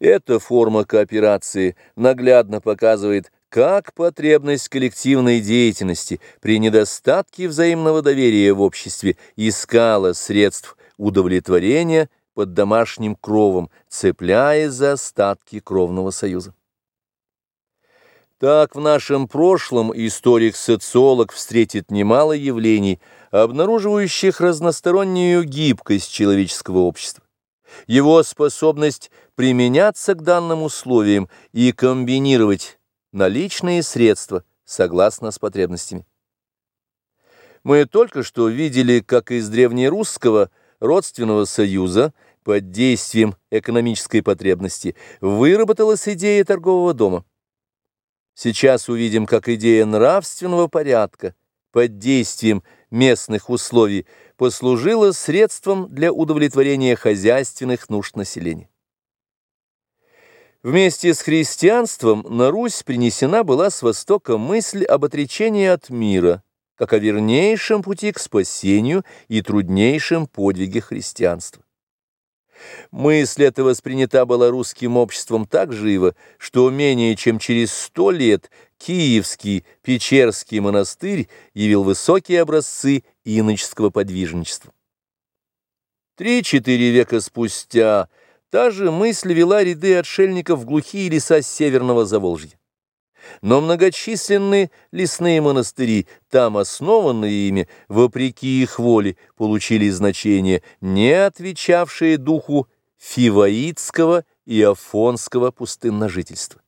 Эта форма кооперации наглядно показывает, как потребность коллективной деятельности при недостатке взаимного доверия в обществе искала средств удовлетворения под домашним кровом, цепляясь за остатки кровного союза. Так в нашем прошлом историк-социолог встретит немало явлений, обнаруживающих разностороннюю гибкость человеческого общества его способность применяться к данным условиям и комбинировать наличные средства согласно с потребностями. Мы только что видели, как из древнерусского родственного союза под действием экономической потребности выработалась идея торгового дома. Сейчас увидим, как идея нравственного порядка под действием местных условий послужила средством для удовлетворения хозяйственных нужд населения. Вместе с христианством на Русь принесена была с Востока мысль об отречении от мира, как о вернейшем пути к спасению и труднейшем подвиге христианства. Мысль эта воспринята была русским обществом так живо, что менее чем через сто лет Киевский Печерский монастырь явил высокие образцы иноческого подвижничества. Три-четыре века спустя та же мысль вела ряды отшельников в глухие леса Северного Заволжья. Но многочисленные лесные монастыри, там основанные ими, вопреки их воле, получили значение, не отвечавшее духу фиваитского и афонского пустынножительства.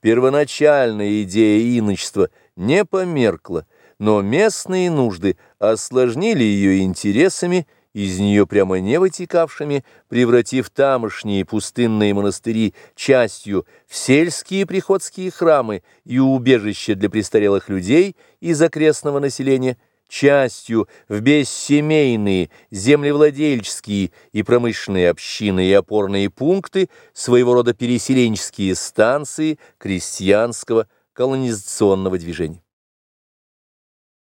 Первоначальная идея иночества не померкла, но местные нужды осложнили ее интересами, из нее прямо не вытекавшими, превратив тамошние пустынные монастыри частью в сельские приходские храмы и убежища для престарелых людей из окрестного населения, частью в бессемейные, землевладельческие и промышленные общины и опорные пункты, своего рода переселенческие станции крестьянского колонизационного движения.